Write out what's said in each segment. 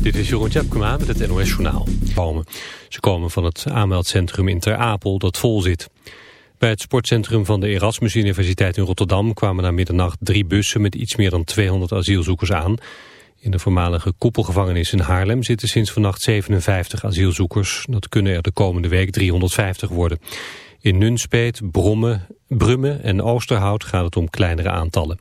Dit is Jeroen Tjepkema met het NOS Journaal. Ze komen van het aanmeldcentrum in Ter Apel dat vol zit. Bij het sportcentrum van de Erasmus Universiteit in Rotterdam... kwamen na middernacht drie bussen met iets meer dan 200 asielzoekers aan. In de voormalige koepelgevangenis in Haarlem zitten sinds vannacht 57 asielzoekers. Dat kunnen er de komende week 350 worden. In Nunspeet, Brommen, Brummen en Oosterhout gaat het om kleinere aantallen.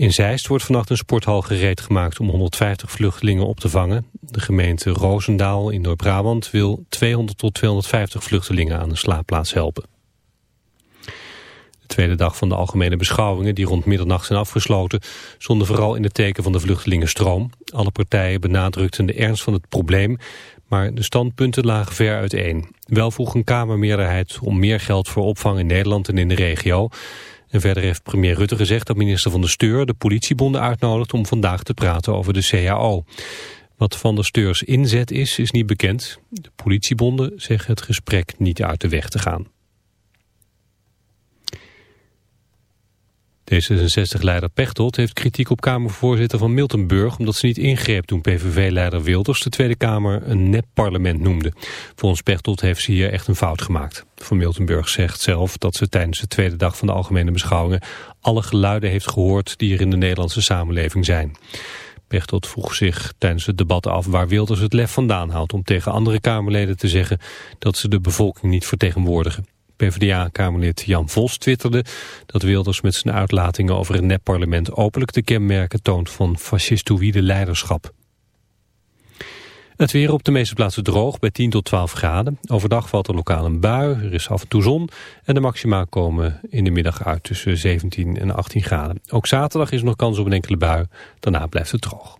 In Zeist wordt vannacht een sporthal gereed gemaakt om 150 vluchtelingen op te vangen. De gemeente Roosendaal in Noord-Brabant wil 200 tot 250 vluchtelingen aan de slaapplaats helpen. De tweede dag van de algemene beschouwingen die rond middernacht zijn afgesloten... stonden vooral in het teken van de vluchtelingenstroom. Alle partijen benadrukten de ernst van het probleem... maar de standpunten lagen ver uiteen. Wel vroeg een Kamermeerderheid om meer geld voor opvang in Nederland en in de regio... En verder heeft premier Rutte gezegd dat minister Van der Steur de politiebonden uitnodigt om vandaag te praten over de CAO. Wat Van der Steurs inzet is, is niet bekend. De politiebonden zeggen het gesprek niet uit de weg te gaan. D66-leider Pechtold heeft kritiek op Kamervoorzitter van Miltenburg... omdat ze niet ingreep toen PVV-leider Wilders de Tweede Kamer een nep-parlement noemde. Volgens Pechtold heeft ze hier echt een fout gemaakt. Van Miltenburg zegt zelf dat ze tijdens de tweede dag van de algemene beschouwingen... alle geluiden heeft gehoord die er in de Nederlandse samenleving zijn. Pechtold vroeg zich tijdens het debat af waar Wilders het lef vandaan haalt... om tegen andere Kamerleden te zeggen dat ze de bevolking niet vertegenwoordigen. PvdA-kamerlid Jan Vos twitterde dat Wilders met zijn uitlatingen over het nepparlement openlijk de kenmerken toont van fascistoïde leiderschap. Het weer op de meeste plaatsen droog bij 10 tot 12 graden. Overdag valt er lokaal een bui, er is af en toe zon en de maxima komen in de middag uit tussen 17 en 18 graden. Ook zaterdag is nog kans op een enkele bui, daarna blijft het droog.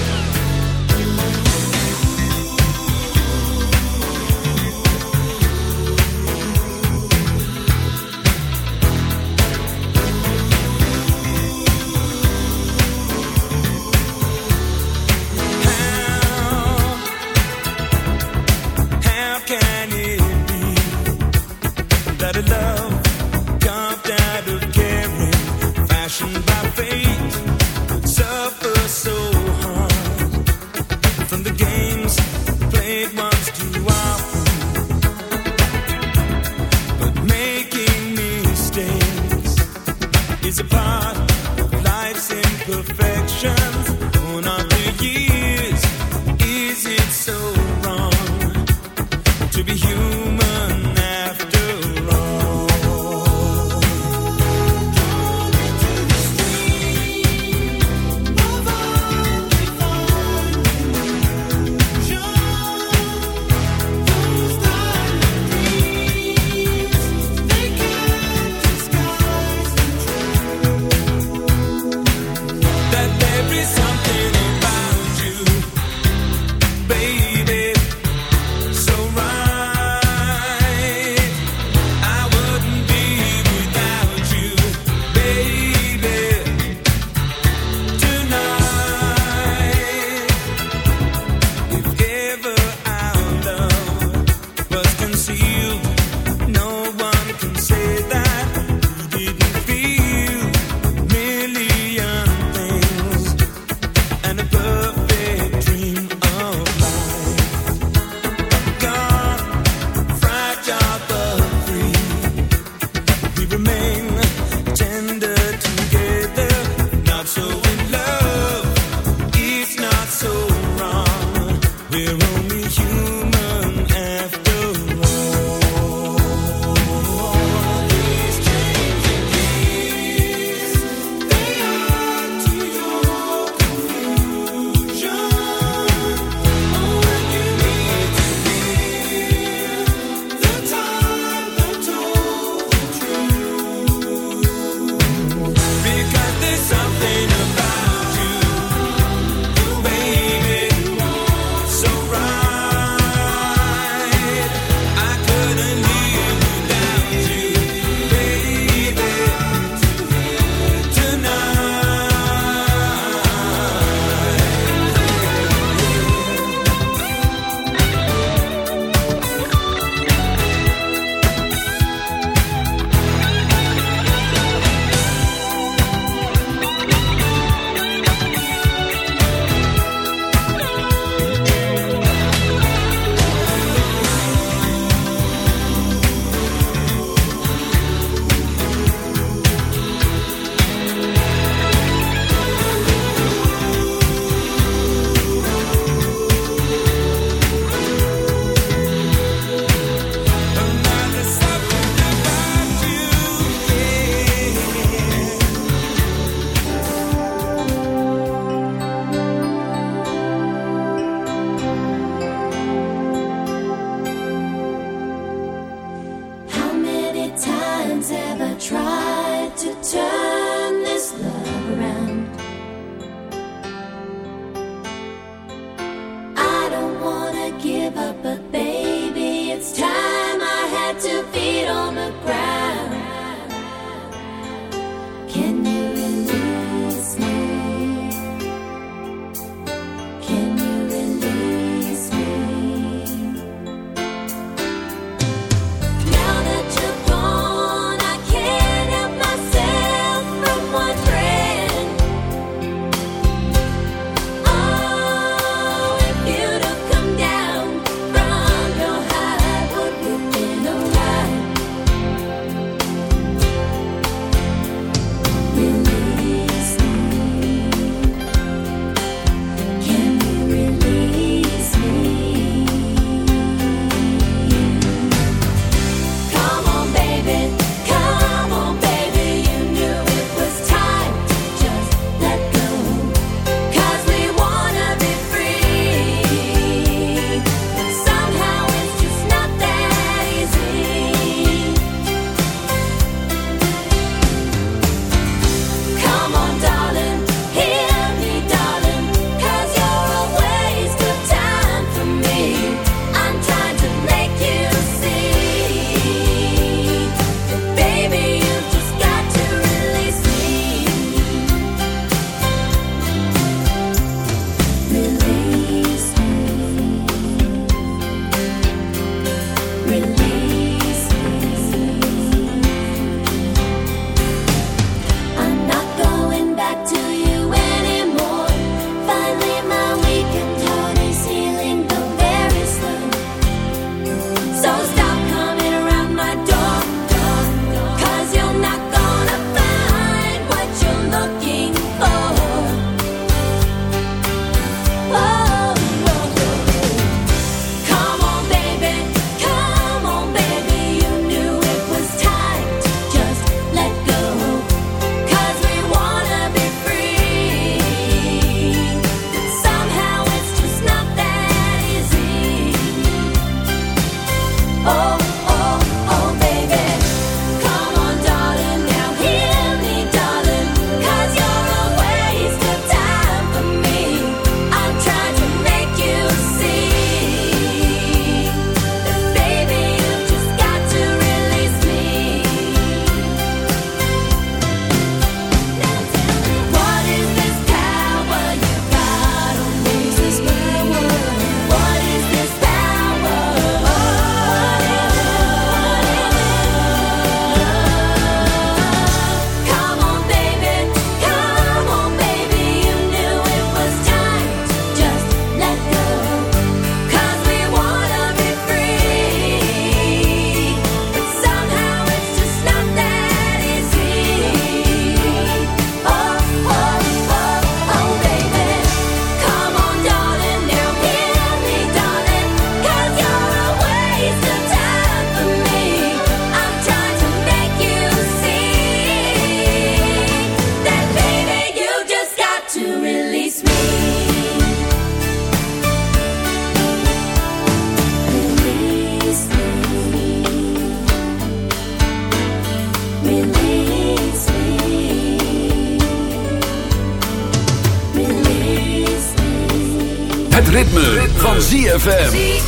ZFM.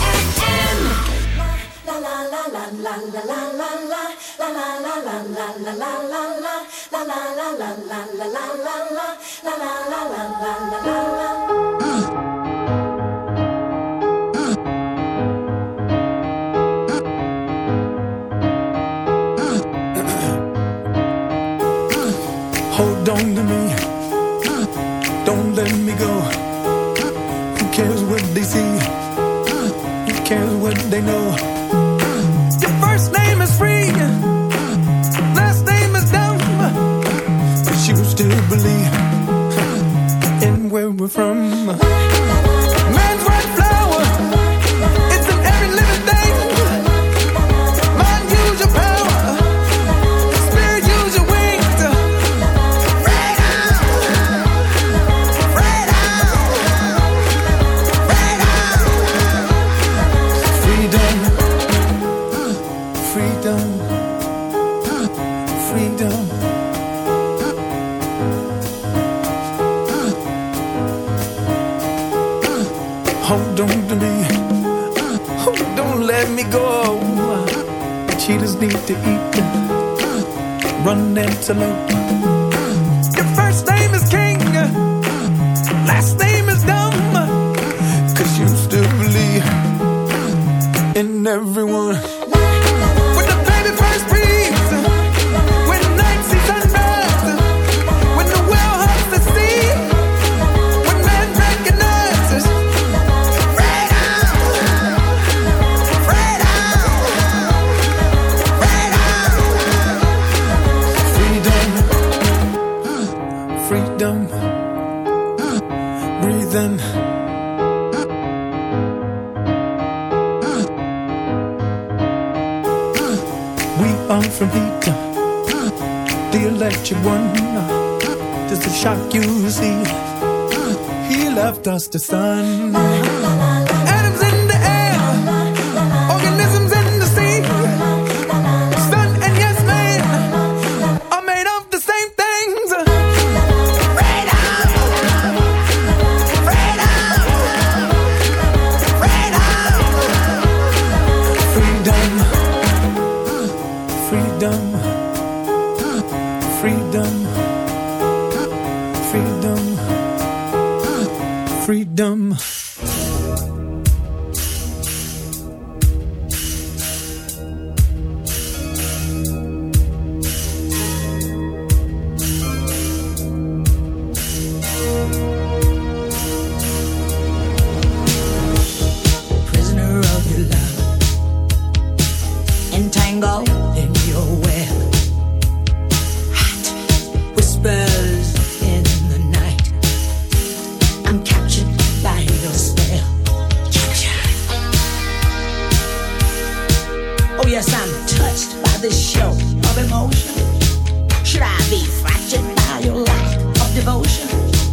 Last touched by this show of emotion? Should I be fractured by your lack of devotion?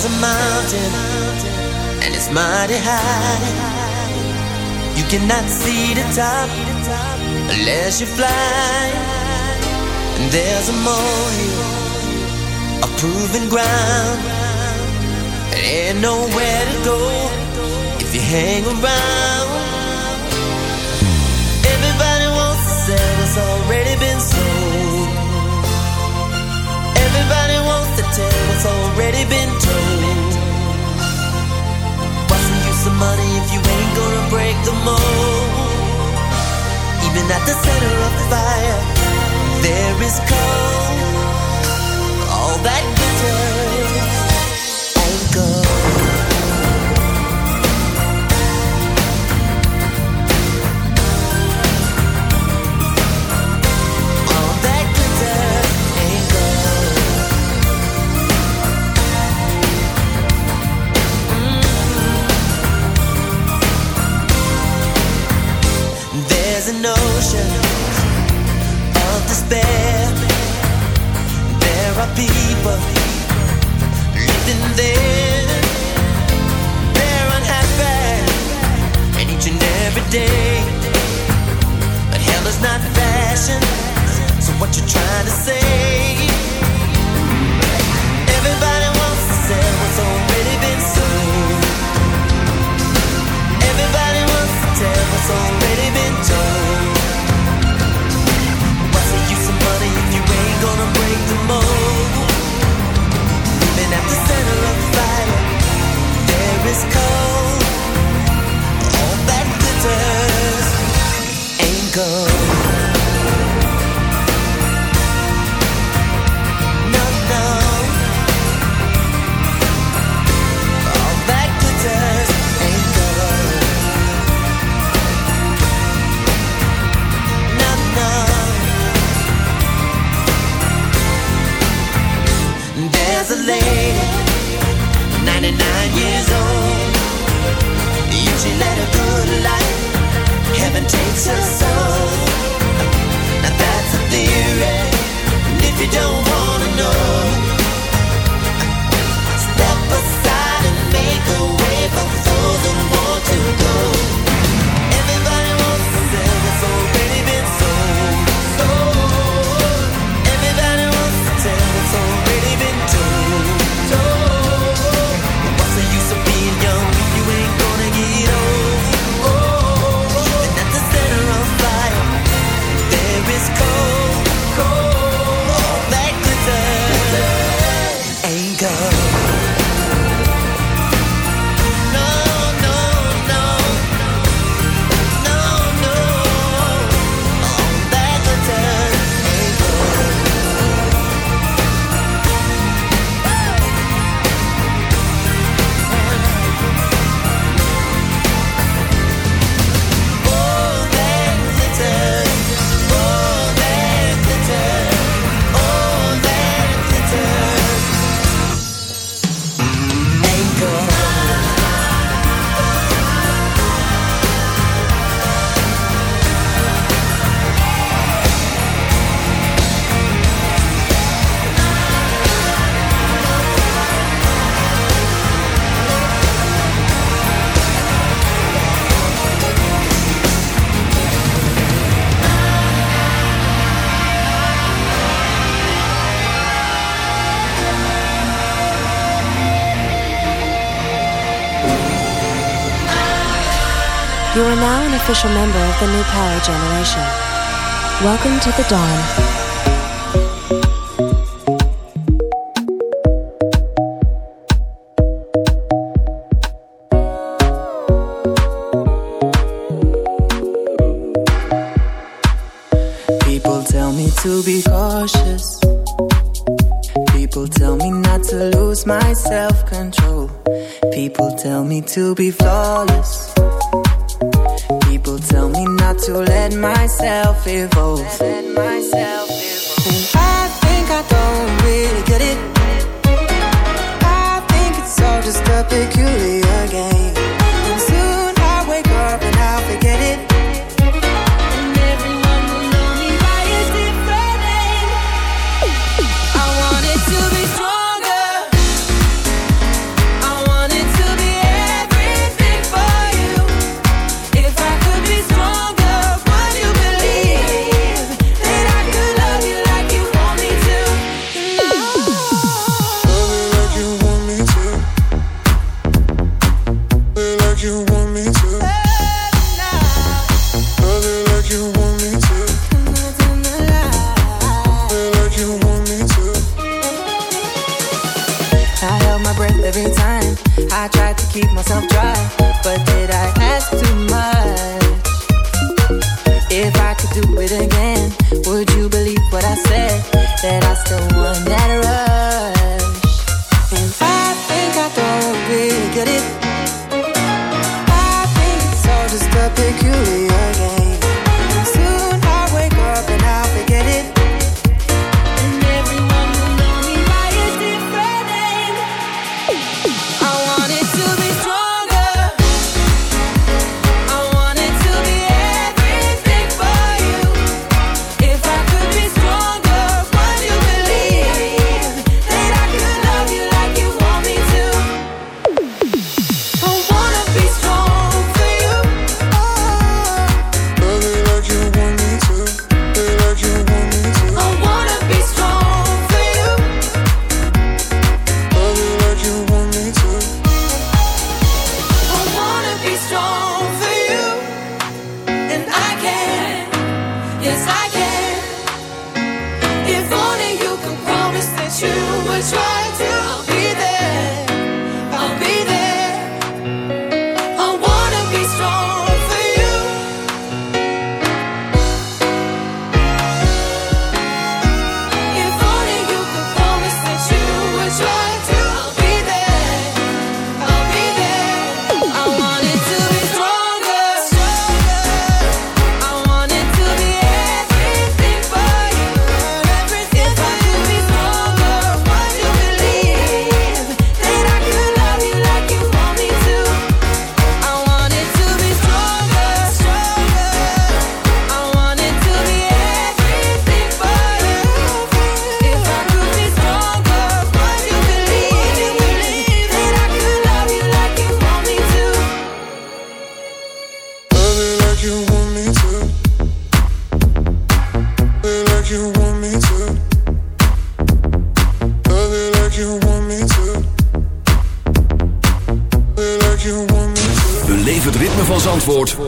There's a mountain and it's mighty high. You cannot see the top unless you fly. And there's a molehill, a proven ground. There ain't nowhere to go if you hang around. The center of the fire, there is cold. All that 99 years old she led a good life. Heaven takes her soul. Now that's a theory. And if you don't wanna know, now an official member of the New Power Generation. Welcome to the Dawn. People tell me to be cautious. People tell me not to lose my self control. People tell me to be flawless to let myself evolve. Let myself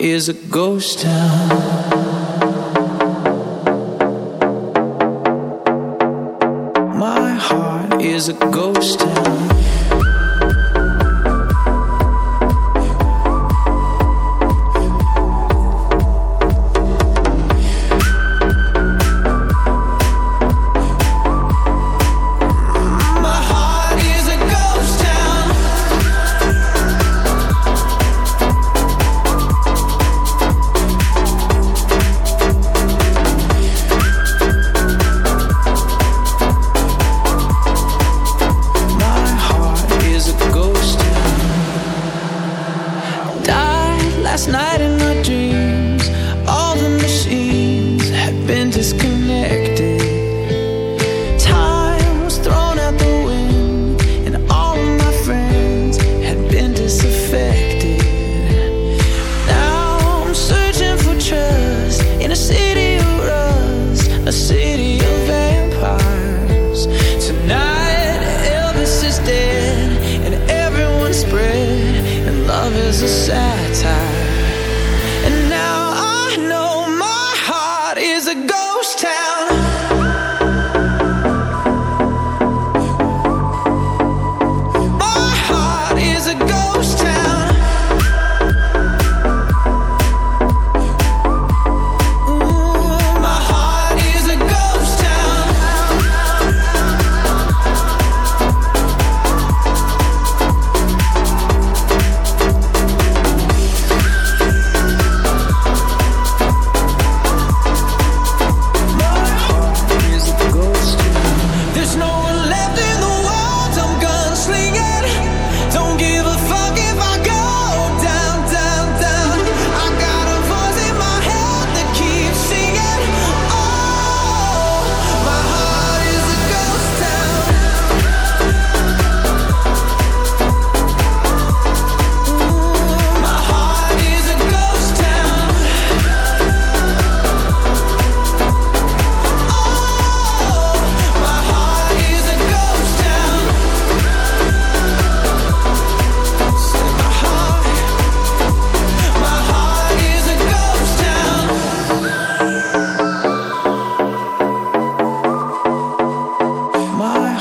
is a ghost town. my dreams. All the machines have been disconnected.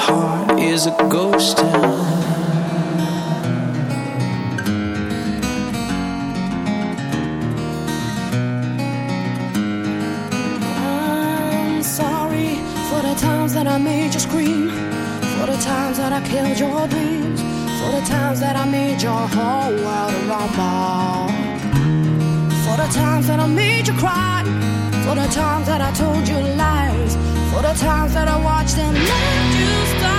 heart is a ghost town. I'm sorry for the times that I made you scream, for the times that I killed your dreams, for the times that I made your whole world a rumble, for the times that I made you cry, for the times that I told you lies. For the times that I watched them let you stop.